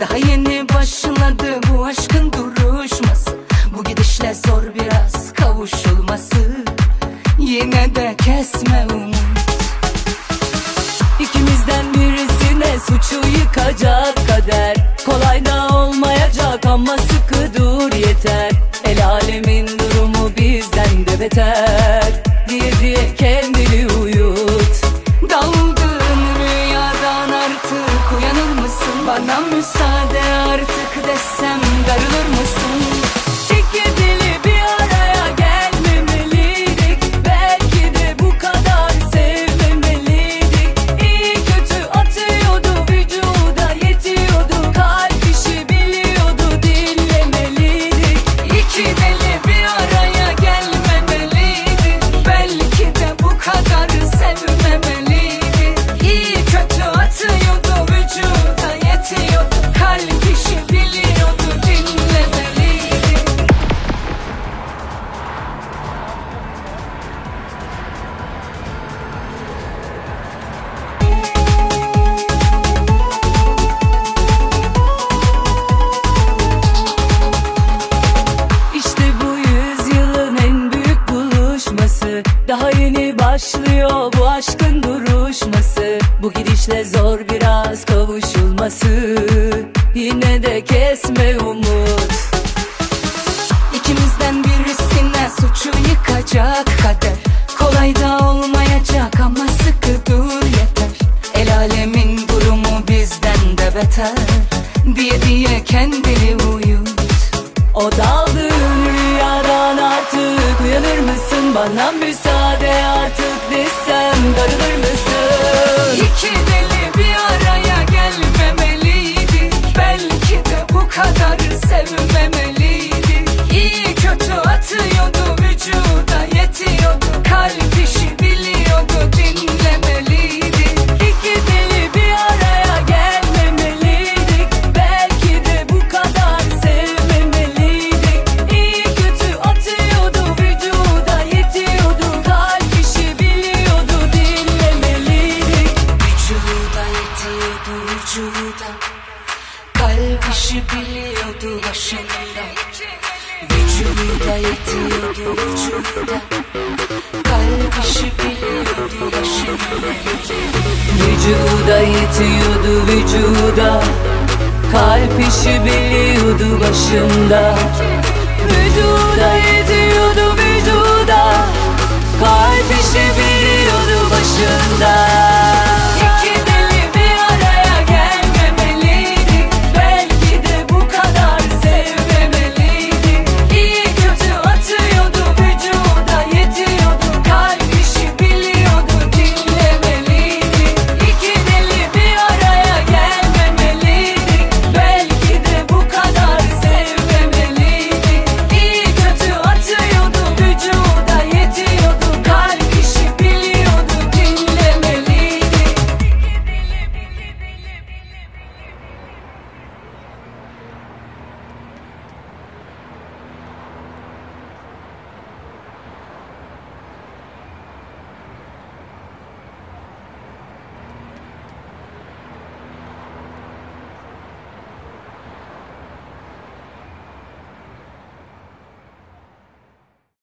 Daha yeni başladı bu aşkın duruşması. Bu gidişle zor biraz kavuşulması. Yine de kesme umut. İkimizden birisine suçu yıkacak kader. Kolay Kolaydan Bana müsaade artık desem Daha yeni başlıyor bu aşkın duruşması. Bu gidişle zor biraz kavuşulması suçu yıkacak kader. Kolay da olmayacak ama sıkı dur yeter. El alemin durumu bizden de beter. Diye diye kendini uyut. O daldığın rüyadan artık. Uyanır mısın? Bana müsaade artık desem. Darılır mısın? İki deli vücuda. Kalp işi biliyordu başında. Vücuda yetiyordu vücuda. Kalp işi biliyordu başında. Vücuda yetiyordu vücuda. Kalp işi biliyordu başında. Vücuda